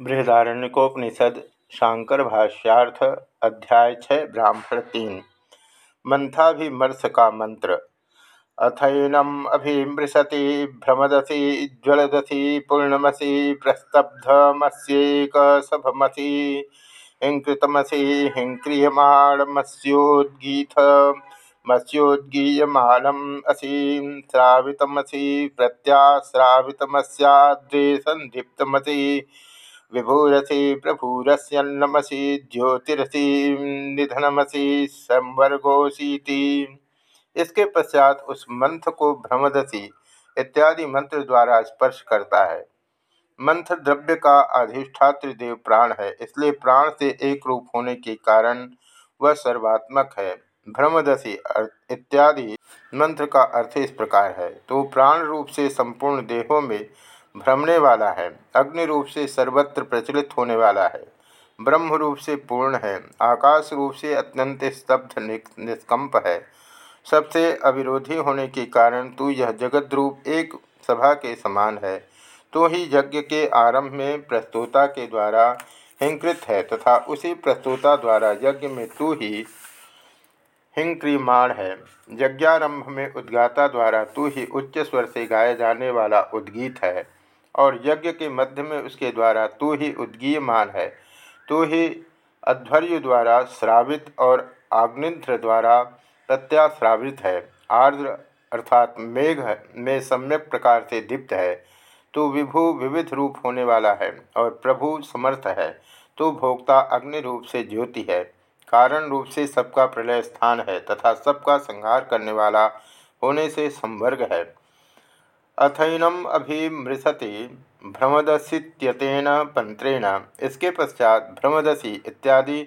बृहदारण्यकोपनिषद शांकर भाष्यार्थ अध्याय छः, ब्राह्मण तीन। मंथाभिमर्श का मंत्र। अथैनम अभिमृशति, भ्रमदसी, ज्वलदसी, पूर्णमसी प्रस्तब्धमस्येक सभमसी हिंकृतमसी, हिंक्रियमाणमस्योद्गीत मत्स्योद्गीयमानम असी श्रावितमसी प्रत्याश्रावितमस्याद्रे संदीप्तमसी विभूरसी प्रभुरस्यन्नमसी ज्योतिरसी निधनमसी संवर्गोसीति इसके पश्चात उस मंथ को भ्रमदसी इत्यादि मंत्र द्वारा स्पर्श करता है। मंथ द्रव्य का अधिष्ठात्र देव प्राण है, इसलिए प्राण से एक रूप होने के कारण वह सर्वात्मक है। भ्रमदसी इत्यादि मंत्र का अर्थ इस प्रकार है। तो प्राण रूप से संपूर्ण देहों में भ्रमने वाला है, अग्नि रूप से सर्वत्र प्रचलित होने वाला है। ब्रह्म रूप से पूर्ण है, आकाश रूप से अत्यंत स्तब्ध निष्कंप है। सबसे अविरोधी होने के कारण तू यह जगत रूप एक सभा के समान है। तो ही यज्ञ के आरंभ में प्रस्तुता के द्वारा हिंकृत है तथा उसी प्रस्तुता द्वारा यज्ञ में तू ही हिंक्रिमाण है। यज्ञारंभ में उद्गाता द्वारा तू ही उच्च स्वर से गाया जाने वाला उद्गीत है। और यज्ञ के मध्य में उसके द्वारा तू ही उद्गीयमान है। तू ही अध्वर्य द्वारा श्रावित और आग्निध्र द्वारा प्रत्याश्रावित है। आर्द्र अर्थात मेघ में सम्यक प्रकार से दीप्त है। तो विभु विविध रूप होने वाला है और प्रभु समर्थ है। तो भोक्ता अग्नि रूप से ज्योति है। कारण रूप से सबका प्रलय स्थान है तथा सबका संहार करने वाला होने से संवर्ग है। अथैनम अभिमृशति भ्रमदसीत्यतेन पंत्रेण इसके पश्चात भ्रमदसी इत्यादि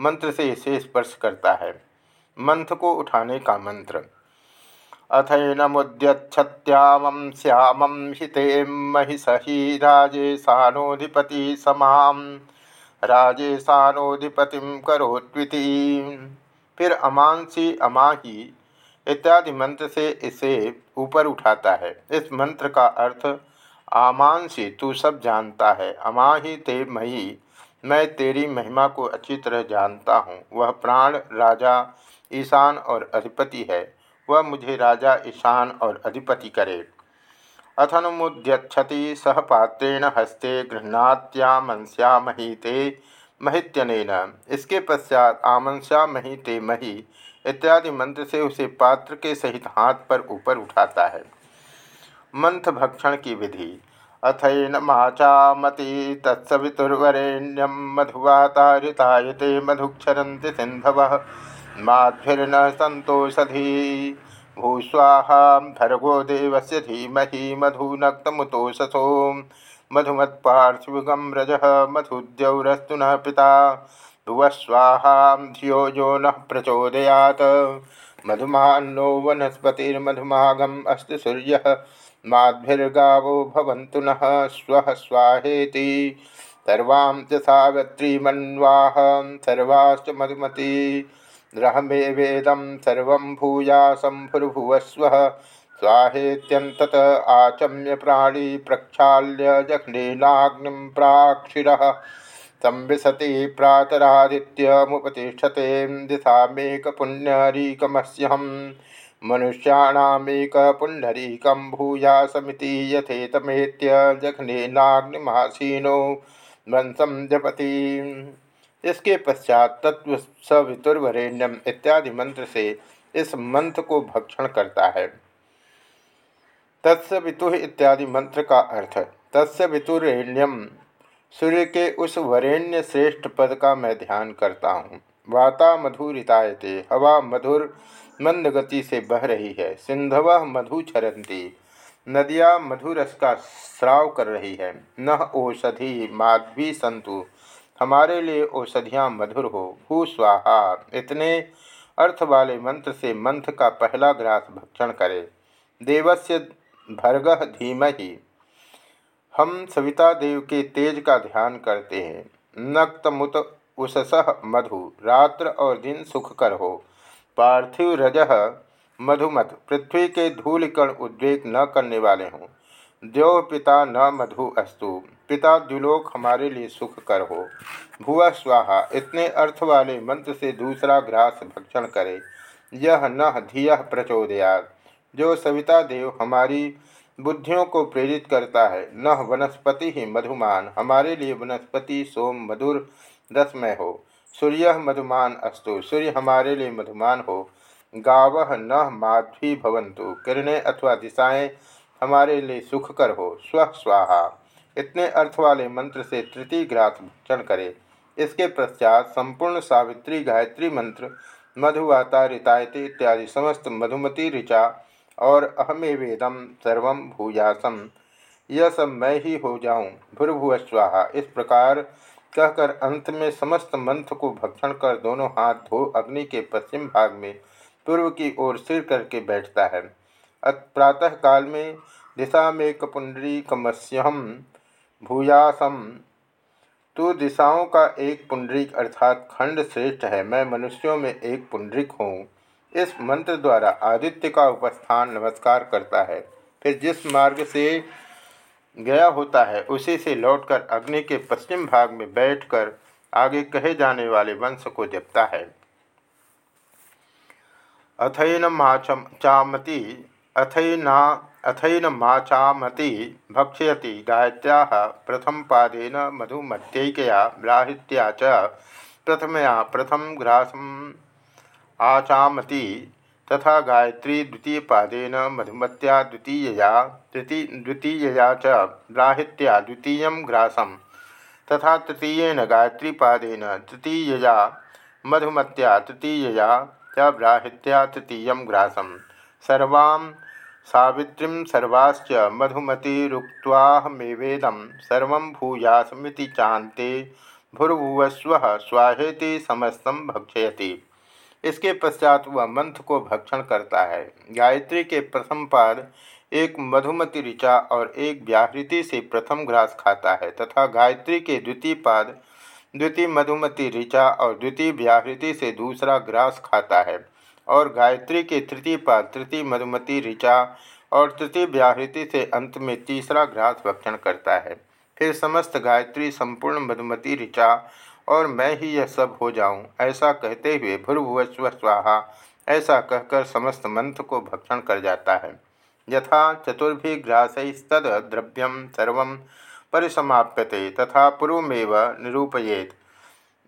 मंत्र से इसे स्पर्श करता है। मंथ को उठाने का मंत्र। अथैनमुद्यच्छत्यामं श्यामं हिते महिषहि राजेशानोधिपति समां। राजेशानोधिपतिं करोत्विति। फिर अमांसी अमाही इत्यादि मंत्र से इसे ऊपर उठाता है। इस मंत्र का अर्थ आमांसी तू सब जानता है। अमाही ते मही, मैं तेरी महिमा को अच्छी तरह जानता हूँ। वह प्राण राजा ईशान और अधिपति है। वह मुझे राजा ईशान और अधिपति करे। अथनुमुद्यक्षति सह पात्रेण हस्ते गृहणात्यामंस्या महीते महित्यन इसके पश्चात आमंस्या महीते मही इत्यादि मंत्र से उसे पात्र के सहित हाथ पर ऊपर उठाता है। मंथ भक्षण की विधि। अथैन माचामति तत्सवितुर्वरेण्यम मधुवातारितायते मधुक्षरन्ति सिंधव माध्भिर्न संतोषधी भूस्वाहा भर्गो देवस्य धीमहि मधुनक्तमुतोषसो। मधुमत्पार्श्विगम रज मधुद्यौरस्तु न पिता। भुवस्वाहा धियो यो न प्रचोदयात। मधुमान्नो वनस्पतिर्मधुमागम अस्त सूर्य। माध्भिर्गावो भवन्तु नः स्वः स्वाहेति। सर्वां च सावित्रीमन्वाह सर्वाश्च मधुमती। रहमे वेदं सर्वं भूयासं भुर्भुवस्वः स्वाहेत्यन्तत आचम्य प्राणी प्रक्षाल्य जघ्नेनाग्निं प्राक्षिरः। संविशति प्रातरादित्यमुपतिष्ठते दिशामेकपुण्यरीकमस्यहं मनुष्याणामेक पुण्डरीकं भूयासमिति यथेतमेत्य जघ्नेनाग्निमासीनो वंशम जपति। इसके पश्चात तत्व सवितुर्वरेण्यम इत्यादि मंत्र से इस मंत्र को भक्षण करता है। तत्सवितु इत्यादि मंत्र का अर्थ तत्सवितुरेण्यम सूर्य के उस वरेण्य श्रेष्ठ पद का मैं ध्यान करता हूँ। वाता मधुरितायते हवा मधुर मंद गति से बह रही है, सिंधव मधु छरंती नदियाँ मधुरस का श्राव कर रही है। न औषधि माध्वी संतु, हमारे लिए औषधियाँ मधुर हो भू स्वाहा, इतने अर्थ वाले मंत्र से मंत्र का पहला ग्रास भक्षण करे। देवस्य भर्ग धीमहि। हम सविता देव के तेज का ध्यान करते हैं। नक्त मुत उससह मधु, रात्र और दिन सुख कर हो। पार्थिव रज मधुमत, पृथ्वी के धूलिकण उद्वेग न करने वाले हों। देव पिता न मधु अस्तु, पिता द्युलोक हमारे लिए सुख कर हो। भुआ स्वाहा, इतने अर्थ वाले मंत्र से दूसरा ग्रास भक्षण करे। यह न धिय प्रचोदया जो सविता देव हमारी बुद्धियों को प्रेरित करता है। न वनस्पति ही मधुमान। हमारे लिए वनस्पति सोम मधुर रसमय हो। सूर्य मधुमान अस्तु। सूर्य हमारे लिए मधुमान हो। गाव न माध्वी भवंतु किरणें अथवा दिशाएँ हमारे लिए सुखकर हो। स्व स्वाहा। इतने अर्थ वाले मंत्र से तृतीय ग्रास भक्षण करे। इसके पश्चात संपूर्ण सावित्री गायत्री मंत्र मधुवाता रितायती इत्यादि समस्त मधुमती ऋचा और अहमे वेदम सर्व भूयासम यह सब मैं ही हो जाऊँ भूर्भुव स्वाहा। इस प्रकार कहकर अंत में समस्त मंथ को भक्षण कर दोनों हाथ धो अग्नि के पश्चिम भाग में पूर्व की ओर सिर करके बैठता है। प्रातः काल में दिशा में कपुंडरी कमस्यम भूयासम तो दिशाओं का एक पुंडरिक अर्थात खंड श्रेष्ठ है। मैं मनुष्यों में एक पुंडरिक हूँ। इस मंत्र द्वारा आदित्य का उपस्थान नमस्कार करता है। फिर जिस मार्ग से गया होता है, उसी से लौटकर अग्नि के पश्चिम भाग में बैठकर आगे कहे जाने वाले वंश को जपता है। अथैन माचम चामती, अथैना अथैन माचामति भक्षयति, गायत्र्या, प्रथम पादेन मधुमत्यैकया ब्राहित्या च, प्रथमया प्रथम घ्रासम आचामति तथा गायत्री द्वितीय पादेन मधुमत्या द्वितीयया द्वितीयया च ब्राहित्या द्वितीय ग्रासम तथा तृतीयन गायत्री पादेन तृतीयया, मधुमत्या तृतीयया च ब्राहित्या तृतीय ग्रासम सर्वां सावित्रीं सर्वाश्च मधुमतिरुक्त्वाहमेवेदं, सर्वं भूयासमिति चान्ते भूर्भुवस्व स्वाहेति समस्तं भक्षयति। इसके पश्चात वह मंथ को भक्षण करता है। गायत्री के प्रथम पाद, एक मधुमति ऋचा और एक व्याहृति से प्रथम ग्रास खाता है तथा गायत्री के द्वितीय पाद, द्वितीय मधुमति ऋचा और द्वितीय व्याहृति से दूसरा ग्रास खाता है और गायत्री के तृतीय पाद, तृतीय मधुमति ऋचा और तृतीय व्याहृति से अंत में तीसरा ग्रास भक्षण करता है। फिर समस्त गायत्री संपूर्ण मधुमति ऋचा और मैं ही यह सब हो जाऊँ। ऐसा कहते हुए भूर्भुवस्व स्वाहा, ऐसा कहकर समस्त मंत्र को भक्षण कर जाता है। यथा चतुर्भि ग्रासस्तद द्रव्यम सर्व परिसमाप्यते, तथा पूर्वमेव निरूपयेत।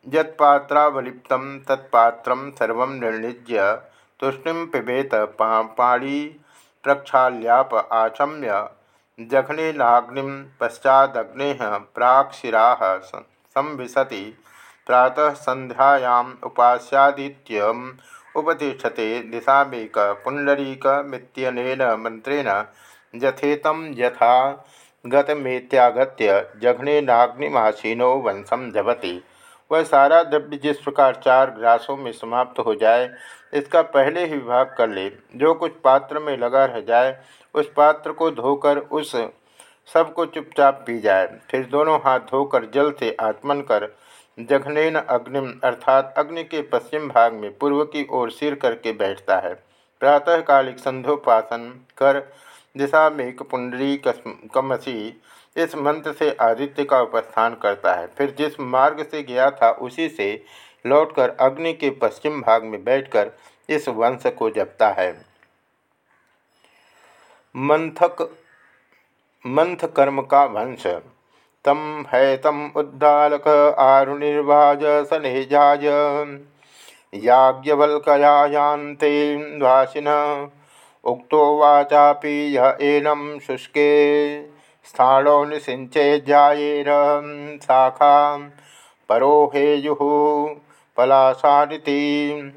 यत्पात्रावलिप्त, तत्पात्र सर्व निर्णिज्य तुष्णि पिबेत पा पाणी प्रक्षाल्याप आचम्य जघनेनाग्नि पश्चादग्ने प्राक्षिरा संविशति। प्रातः संध्यायाम संध्यायाम् उपतिषते उपतिष्ठते दिशामेक पुण्डरीकमित्यनेन मंत्रेण जथेतं यथा गतमेत्यागत्य जघनेनाग्निमासीनो वंशम जपति। वह सारा द्रव्य जिस प्रकार चार ग्रासों में समाप्त हो जाए, इसका पहले ही विभाग कर ले। जो कुछ पात्र में लगा रह जाए, उस पात्र को धोकर उस सबको चुपचाप पी जाए। फिर दोनों हाथ धोकर जल से आत्मन कर जघनेन अग्निम अर्थात अग्नि के पश्चिम भाग में पूर्व की ओर सिर करके बैठता है। प्रातःकालिक संध्योपासन कर दिशा में पुंडरी कमसी इस मंत्र से आदित्य का उपस्थान करता है। फिर जिस मार्ग से गया था, उसी से लौटकर अग्नि के पश्चिम भाग में बैठकर इस वंश को जपता है। मंथक मंथ कर्म का वंश। तम है तम उद्दालक आरुनिर्वाज सनेजाज। याज्ञवल्कयान्ते वासिन, उक्तो वाचापि शुष्के। स्थाणो निसिंचेज्यायेर शाखा परोहेयु पलाशानिति।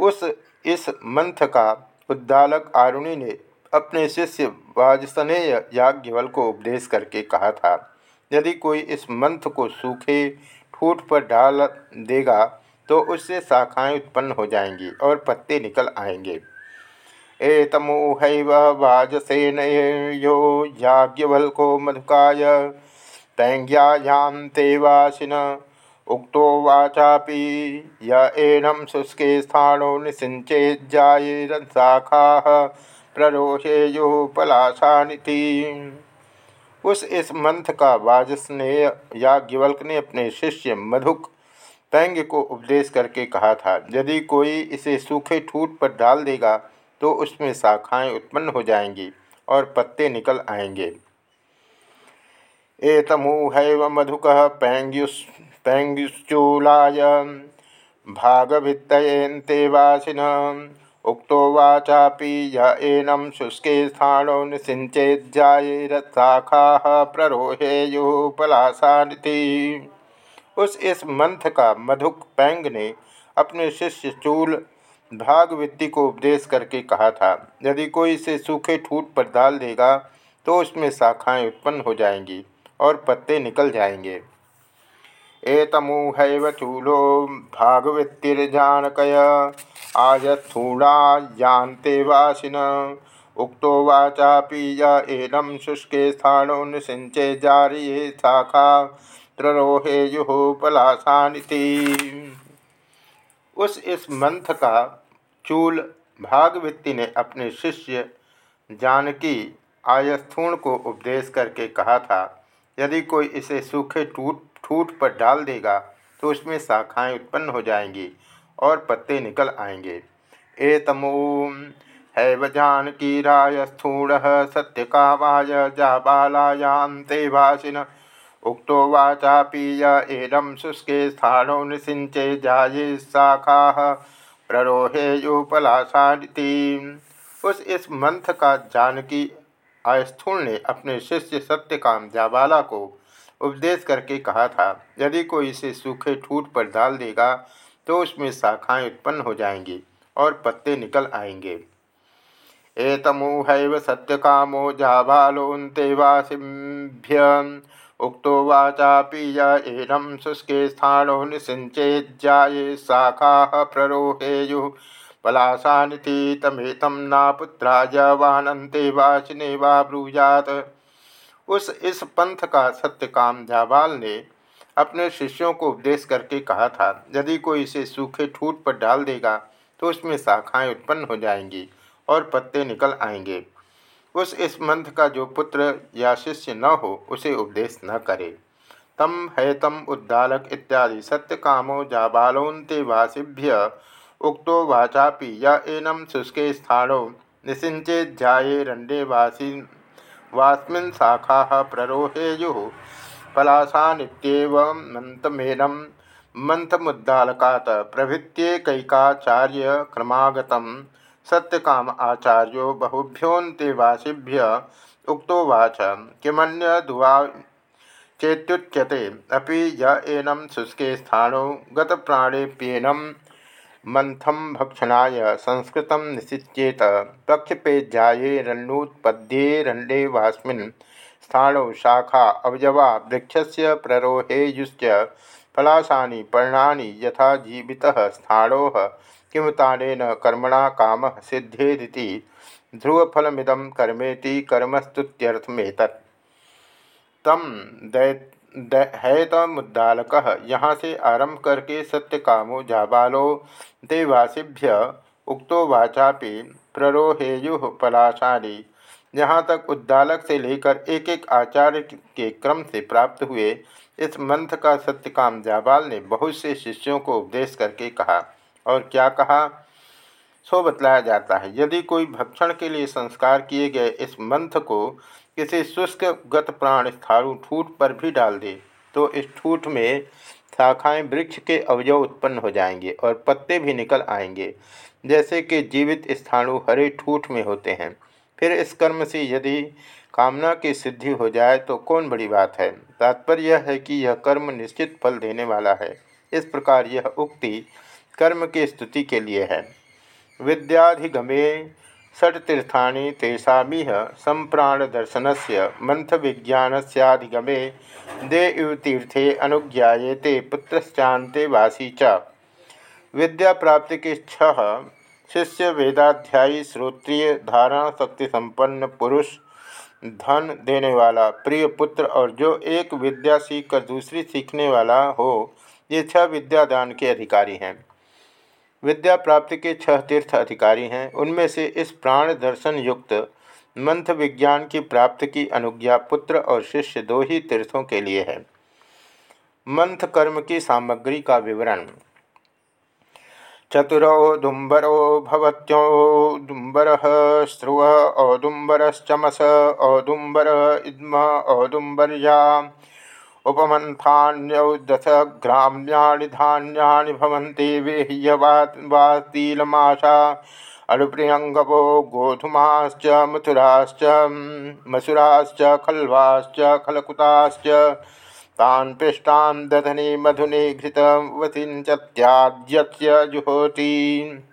उस, इस मंथ का उद्दालक आरुणि ने अपने शिष्य वाजसनेय याज्ञवल को उपदेश करके कहा था। यदि कोई इस मंथ को सूखे ठूठ पर डाल देगा तो उससे शाखाएँ उत्पन्न हो जाएँगी और पत्ते निकल आएँगे। एतमोह वाजसेन यो याज्ञवल्को मधुकाय तैंग्यायां उक्तो वाचापि य एनम शुष्के स्थाणो शाखा प्ररोषेयु पलाशानिति। उस इस मंथ का वाजस्नेय याज्ञवल्क ने अपने शिष्य मधुक पैंग को उपदेश करके कहा था, यदि कोई इसे सूखे ठूट पर डाल देगा तो उसमें शाखाएँ उत्पन्न हो जाएँगी और पत्ते निकल आएँगे। ए एतमूहैव मधुक पैंग्युस्, पैंग्युश्चूलाय भागभित्तयेन्ते वासिन उक्तो वाचापि य एनम शुष्के स्थाणो निसिंचेज्जाएरशाखा प्ररोहेयुपलासानिति। उस इस मंथ का मधुक पैंग ने अपने शिष्य चूल भागवृत्ति को उपदेश करके कहा था, यदि कोई इसे सूखे ठूट पर डाल देगा तो उसमें शाखाएँ उत्पन्न हो जाएँगी और पत्ते निकल जाएँगे। एतमूहैव चूलो भागवृत्तिर्जानकय। आयस्थूणायान्ते वासिन। उक्तो वाचापि य एनं शुष्के स्थाणो निषिञ्चे जारिये शाखा त्ररोहेयुः पलासानिति उस इस मंथ का चूल भागवृत्ति ने अपने शिष्य जानकी आयस्थूण को उपदेश करके कहा था, यदि कोई इसे सूखे टूट ठूठ पर डाल देगा तो उसमें शाखाएँ उत्पन्न हो जाएँगी और पत्ते निकल आएँगे। ए तमो है हैव जानकी राय स्थूण सत्य कामाय जाबालायान्ते भाषिन। उक्तो वाचा पीय एनम शुष्के स्थानो निसिंचे जाये शाखा, प्ररोहे प्ररोहेयुपलासानिति उस इस मंथ का जानकी आस्थूल ने अपने शिष्य सत्यकाम जाबाला को उपदेश करके कहा था, यदि कोई इसे सूखे ठूट पर डाल देगा तो उसमें शाखाएँ उत्पन्न हो जाएँगी और पत्ते निकल आएँगे। एतमूहैव सत्यकामो जाबालोन्तेवासिभ्य उक्तो वाचापि एनम शुष्के स्थानो निसिंचेज्जाये शाखा प्ररोहेयु। तमेतम नापुत्राय वानन्ते वाचिने वा ब्रूजात उस इस पंथ का सत्यकाम जाबाल ने अपने शिष्यों को उपदेश करके कहा था, यदि कोई इसे सूखे ठूट पर डाल देगा तो उसमें शाखाएँ उत्पन्न हो जाएँगी और पत्ते निकल आएँगे। उस इस मंथ का जो पुत्र या शिष्य न हो, उसे उपदेश न करे। तम है तम उद्दालक इत्यादि सत्य कामो जाबालोन्ते वासिभ्य उक्तो वाचापि या एनम शुष्के स्थानों निसिंचे जाये रंडे वासी वास्मिन् शाखा प्ररोहेयु। प्ररोहेयुः पलाशानित्येवं मन्तमेनं मन्थमुद्दालकात् प्रभृत्येकैकाचार्यक्रमागतं सत्यकाम आचार्यो बहुभ्योऽन्तेवासिभ्य उक्तोवाच किमन्यदुवा चेत्युच्यते। अपि य एनं शुष्के स्थाणो गतप्राणेप्येनं मंथम भक्षणाय संस्कृत निशिचेत रण्डे वास्मिन् स्थाणौ शाखा अवयवा वृक्षस्य प्ररोहेयुश्च फलाशानि पर्णानि यथा जीवितः स्थाणोः, किमुतानेन कर्मणा कामः सिद्धेदिति ध्रुवफलमिदं कर्मेति कर्मस्तुत्यर्थमेतत्। तम दैत हैतमुद्दालक यहाँ से आरंभ करके सत्य कामो जाबालो। देवासीभ्य उक्तो वाचापि प्ररोहेयु पलाशाली यहाँ तक उद्दालक से लेकर एक एक आचार्य के क्रम से प्राप्त हुए इस मंथ का सत्यकाम जाबाल ने बहुत से शिष्यों को उपदेश करके कहा, और क्या कहा? सो बतलाया जाता है, यदि कोई भक्षण के लिए संस्कार किए गए इस मंथ को किसी शुष्क गत प्राण स्थाणु ठूठ पर भी डाल दे तो इस ठूठ में शाखाएँ वृक्ष के अवयव उत्पन्न हो जाएँगे और पत्ते भी निकल आएँगे। जैसे कि जीवित स्थाणु हरे ठूठ में होते हैं। फिर इस कर्म से यदि कामना की सिद्धि हो जाए तो कौन बड़ी बात है? तात्पर्य यह है कि यह कर्म निश्चित फल देने वाला है। इस प्रकार यह उक्ति कर्म की स्तुति के लिए है। विद्याधिगमे षट्तीर्थानि तेषामिह सम्प्राणदर्शनस्य मंथविज्ञानस्याधिगमे दे इव तीर्थे अनुज्ञाते पुत्रश्चान्ते वासी च। विद्या प्राप्ति के छह शिष्य वेदाध्यायी श्रोत्रिय धारणा शक्ति संपन्न पुरुष धन देने वाला प्रिय पुत्र और जो एक विद्या सीखकर दूसरी सीखने वाला हो, ये छह विद्यादान के अधिकारी हैं। विद्या प्राप्ति के छह तीर्थ अधिकारी हैं। उनमें से इस प्राण दर्शन युक्त मंथ विज्ञान की प्राप्ति की अनुज्ञा पुत्र और शिष्य दो ही तीर्थों के लिए है। मंथ कर्म की सामग्री का विवरण। चतुरौदुम्बरो भवत्योदुम्बर स्रुव औदुम्बरश्चमस औदुम्बर इद्म औदुम्बर्या उपमन्थान्यौ दश ग्राम्याणि धान्यानि भवन्ति वेह्यवातिलमाशा मथुराश्च, मसुराश्च, खल्वाश्च, खलकुताश्च। तान् पिष्टान् दधने मधुने घृतवतिञ्चत्याद्यस्य जुहोति।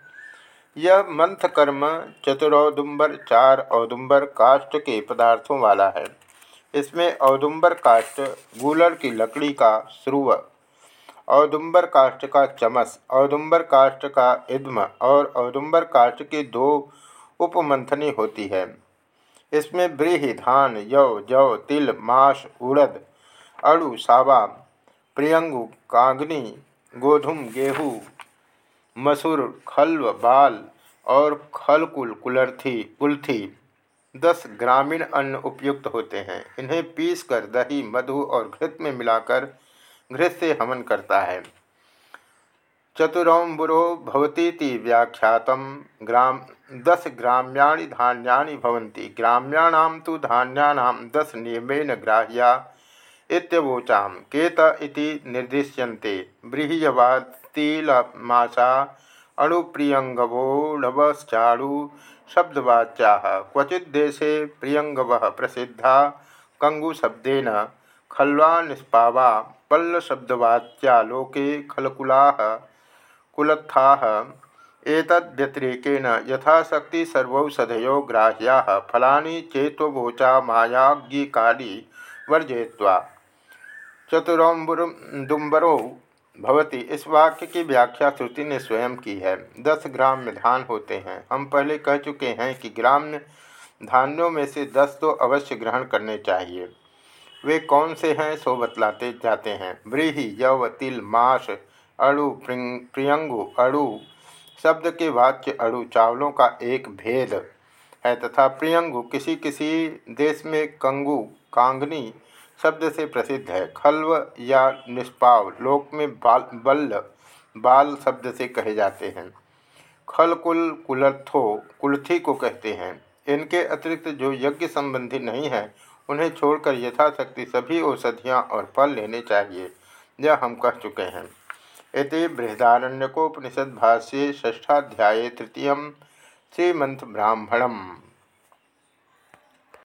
यह मंथ कर्म चतुरौदुम्बर, चार औदुम्बर काष्ठ के पदार्थों वाला है। इसमें औदुम्बर काष्ठ गूलर की लकड़ी का स्रुव औदुम्बर काष्ठ का चमस औदुम्बर काष्ठ का इद्म और औदुम्बर काष्ठ की दो उपमंथनी होती है। इसमें ब्रीही, धान यव जव तिल माश उड़द, अड़ु, सावा, प्रियंगु, कांगनी, गोधुम, गेहूँ, मसूर, खल्व, बाल और खलकुल, कुलर्थी, कुल्थी दस ग्रामीण अन्न उपयुक्त होते हैं। इन्हें पीस कर दही, मधु और घृत में मिलाकर घृत से हवन करता है। चतुरौम्बुरो भवती व्याख्यात ग्राम, दस ग्राम्याणि धान्यानि भवन्ति। ग्राम्याणां तु दस नियमेन ग्राह्या इत्यवोचाम। केत इति निर्दिश्यन्ते। बृहयवातिलमासा अणुप्रियंगवोड़वश्चाणु शब्दवाच्या क्वचिदेशे प्रियंगव प्रसिद्धा। कंगुशब्देन खल्वा निष्पावा। पल्लशब्दवाच्या लोके खलकुला, कुलत्था। एतद्व्यतिरेकेण यथाशक्ति सर्वौषधयो ग्राह्या। फलानि चेत्वोचा मायाज्ञिकाली वर्जय्वा चतुरम्बुरुम्बुम्बरो भवती, इस वाक्य की व्याख्या श्रुति ने स्वयं की है। दस ग्राम में धान होते हैं। हम पहले कह चुके हैं कि ग्राम धान्यों में से दस तो अवश्य ग्रहण करने चाहिए। वे कौन से हैं, सो बतलाते जाते हैं। व्रीहि यव तिल माश, अड़ु प्रियंगु, अड़ु, शब्द के वाच्य अड़ु, चावलों का एक भेद है तथा प्रियंगु किसी किसी देश में कंगु, कांगनी शब्द से प्रसिद्ध है। खल्व या निष्पाव लोक में बाल बल्ल बाल शब्द से कहे जाते हैं। खलकुल, कुलर्थो, कुलथी को कहते हैं। इनके अतिरिक्त जो यज्ञ संबंधी नहीं है, उन्हें छोड़कर यथाशक्ति सभी औषधियाँ और फल लेने चाहिए। यह हम कह चुके हैं। इति बृहदारण्यकोपनिषद भाष्ये ष्ठाध्याय तृतीय श्रीमंत ब्राह्मणम।